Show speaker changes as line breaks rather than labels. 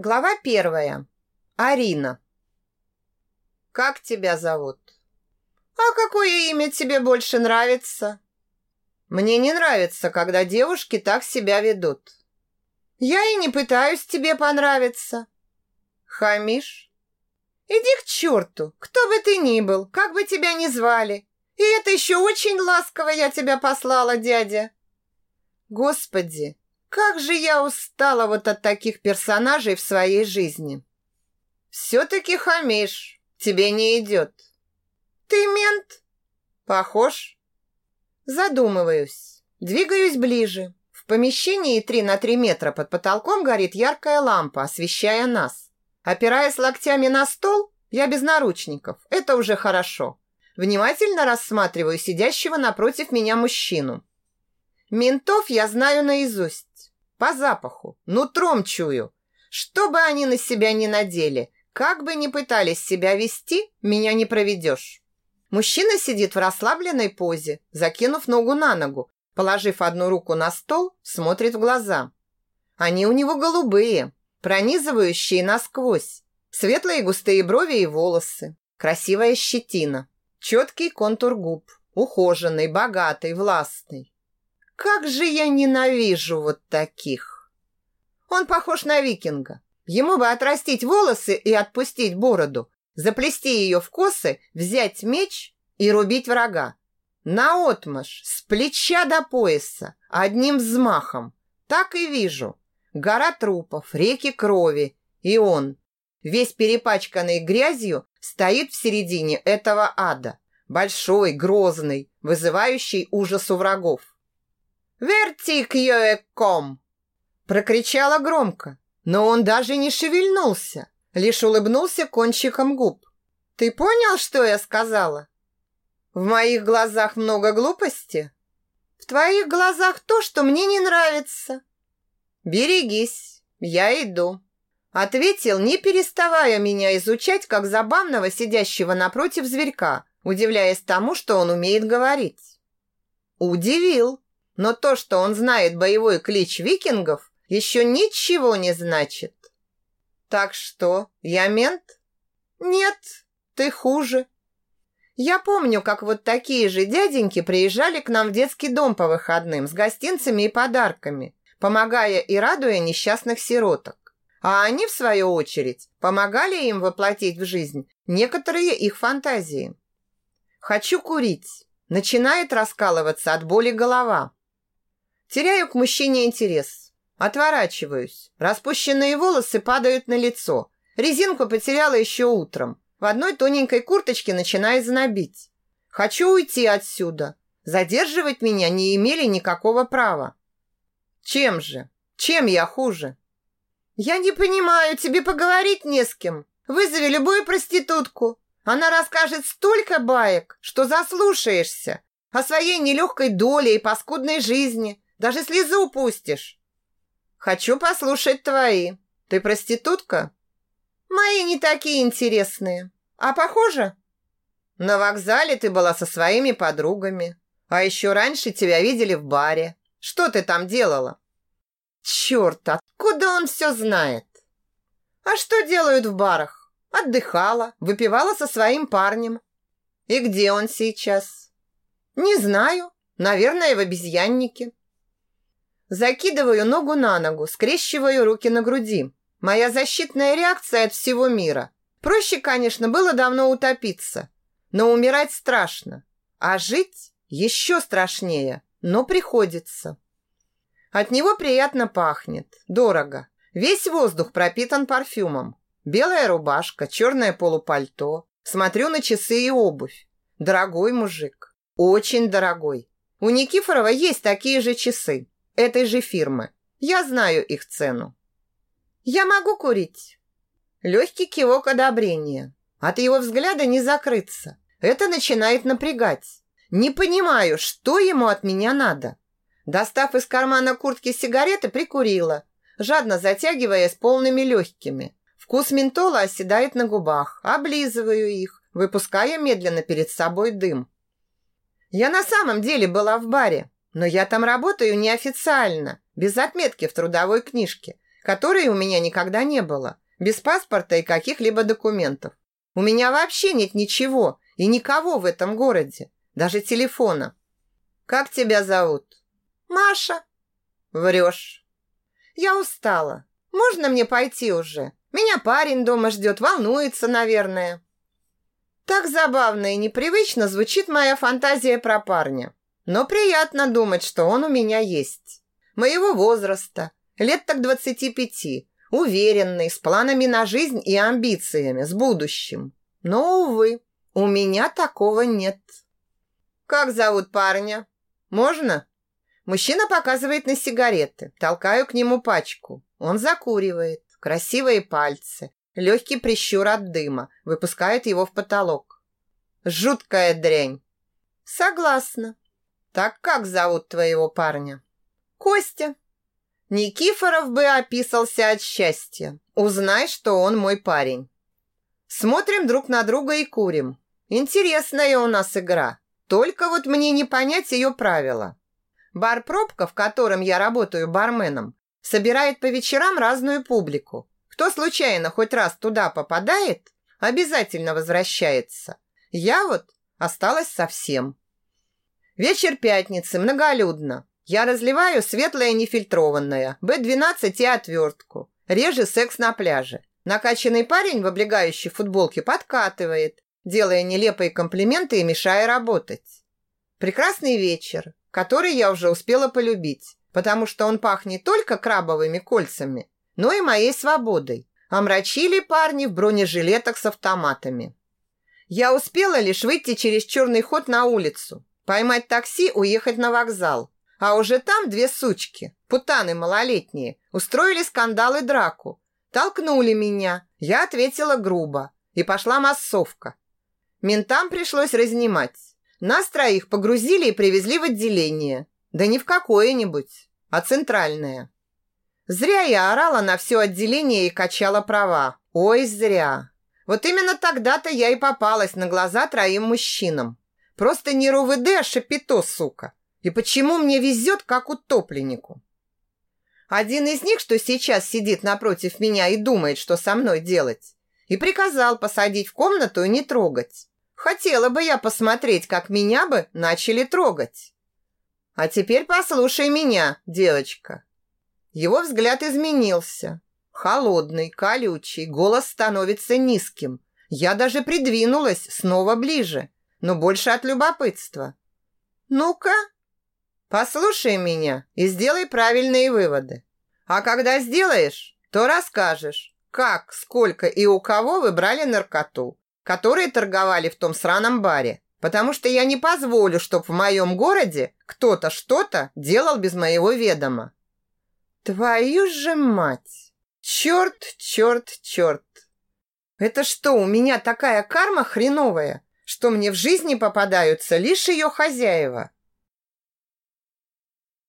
Глава первая. Арина. Как тебя зовут? А какое имя тебе больше нравится? Мне не нравится, когда девушки так себя ведут. Я и не пытаюсь тебе понравиться. Хамишь? Иди к черту, кто бы ты ни был, как бы тебя ни звали. И это еще очень ласково я тебя послала, дядя. Господи, как же я устала вот от таких персонажей в своей жизни. Все-таки хамишь, тебе не идет. Ты мент? Похож? Задумываюсь, двигаюсь ближе. В помещении 3 на 3 метра под потолком горит яркая лампа, освещая нас. Опираясь локтями на стол, я без наручников. Это уже хорошо. Внимательно рассматриваю сидящего напротив меня мужчину. Ментов я знаю наизусть. По запаху, нутром чую. Что бы они на себя ни надели, как бы ни пытались себя вести, меня не проведешь. Мужчина сидит в расслабленной позе, закинув ногу на ногу, положив одну руку на стол, смотрит в глаза. Они у него голубые, пронизывающие насквозь. Светлые густые брови и волосы, красивая щетина, четкий контур губ, ухоженный, богатый, властный. Как же я ненавижу вот таких. Он похож на викинга. Ему бы отрастить волосы и отпустить бороду, заплести ее в косы, взять меч и рубить врага. Наотмашь, с плеча до пояса, одним взмахом. Так и вижу. Гора трупов, реки крови. И он, весь перепачканный грязью, стоит в середине этого ада. Большой, грозный, вызывающий ужас у врагов. «Вертик-йоэком!» Прокричала громко, но он даже не шевельнулся, лишь улыбнулся кончиком губ. «Ты понял, что я сказала?» «В моих глазах много глупости?» «В твоих глазах то, что мне не нравится». «Берегись, я иду», — ответил, не переставая меня изучать, как забавного сидящего напротив зверька, удивляясь тому, что он умеет говорить. Удивил. Но то, что он знает боевой клич викингов, еще ничего не значит. Так что, я мент? Нет, ты хуже. Я помню, как вот такие же дяденьки приезжали к нам в детский дом по выходным с гостинцами и подарками, помогая и радуя несчастных сироток. А они, в свою очередь, помогали им воплотить в жизнь некоторые их фантазии. Хочу курить. Начинает раскалываться от боли голова. Теряю к мужчине интерес. Отворачиваюсь. Распущенные волосы падают на лицо. Резинку потеряла еще утром. В одной тоненькой курточке начинает знобить. Хочу уйти отсюда. Задерживать меня не имели никакого права. Чем же? Чем я хуже? Я не понимаю, тебе поговорить не с кем. Вызови любую проститутку. Она расскажет столько баек, что заслушаешься о своей нелегкой доле и паскудной жизни, даже слезу пустишь. Хочу послушать твои. Ты проститутка? Мои не такие интересные. А похоже? На вокзале ты была со своими подругами. А еще раньше тебя видели в баре. Что ты там делала? Черт, откуда он все знает? А что делают в барах? Отдыхала, выпивала со своим парнем. И где он сейчас? Не знаю. Наверное, в обезьяннике. Закидываю ногу на ногу, скрещиваю руки на груди. Моя защитная реакция от всего мира. Проще, конечно, было давно утопиться. Но умирать страшно. А жить еще страшнее. Но приходится. От него приятно пахнет. Дорого. Весь воздух пропитан парфюмом. Белая рубашка, черное полупальто. Смотрю на часы и обувь. Дорогой мужик. Очень дорогой. У Никифорова есть такие же часы этой же фирмы. Я знаю их цену. Я могу курить. Легкий кивок одобрения. От его взгляда не закрыться. Это начинает напрягать. Не понимаю, что ему от меня надо. Достав из кармана куртки сигареты, прикурила, жадно затягивая с полными легкими. Вкус ментола оседает на губах. Облизываю их, выпуская медленно перед собой дым. Я на самом деле была в баре. Но я там работаю неофициально, без отметки в трудовой книжке. которой у меня никогда не было, без паспорта и каких-либо документов. У меня вообще нет ничего и никого в этом городе, даже телефона. Как тебя зовут? Маша. Врешь. Я устала. Можно мне пойти уже? Меня парень дома ждет, волнуется, наверное. Так забавно и непривычно звучит моя фантазия про парня. Но приятно думать, что он у меня есть. Моего возраста, лет так 25, уверенный, с планами на жизнь и амбициями, с будущим. Но, увы, у меня такого нет. Как зовут парня? Можно? Мужчина показывает на сигареты. Толкаю к нему пачку. Он закуривает. Красивые пальцы. Легкий прищур от дыма. Выпускает его в потолок. Жуткая дрянь. Согласна. Так как зовут твоего парня? Костя. Никифоров бы описался от счастья. Узнай, что он мой парень. Смотрим друг на друга и курим. Интересная у нас игра. Только вот мне не понять ее правила. Бар-пробка, в котором я работаю барменом, собирает по вечерам разную публику. Кто случайно хоть раз туда попадает, обязательно возвращается. Я вот осталась совсем. Вечер пятницы, многолюдно. Я разливаю светлое нефильтрованное, Б12 и отвертку. Реже секс на пляже. Накачанный парень в облегающей футболке подкатывает, делая нелепые комплименты и мешая работать. Прекрасный вечер, который я уже успела полюбить, потому что он пахнет только крабовыми кольцами, но и моей свободой. Омрачили парни в бронежилетах с автоматами. Я успела лишь выйти через черный ход на улицу, Поймать такси, уехать на вокзал. А уже там две сучки, путаны малолетние, устроили скандал и драку. Толкнули меня. Я ответила грубо. И пошла массовка. Ментам пришлось разнимать. Нас троих погрузили и привезли в отделение. Да не в какое-нибудь, а центральное. Зря я орала на все отделение и качала права. Ой, зря. Вот именно тогда-то я и попалась на глаза троим мужчинам. Просто не РОВД, а шапито, сука. И почему мне везет, как утопленнику? Один из них, что сейчас сидит напротив меня и думает, что со мной делать, и приказал посадить в комнату и не трогать. Хотела бы я посмотреть, как меня бы начали трогать. А теперь послушай меня, девочка. Его взгляд изменился. Холодный, колючий, голос становится низким. Я даже придвинулась снова ближе но больше от любопытства. Ну-ка, послушай меня и сделай правильные выводы. А когда сделаешь, то расскажешь, как, сколько и у кого вы брали наркоту, которые торговали в том сраном баре, потому что я не позволю, чтоб в моем городе кто-то что-то делал без моего ведома. Твою же мать! Черт, черт, черт! Это что, у меня такая карма хреновая, что мне в жизни попадаются лишь ее хозяева.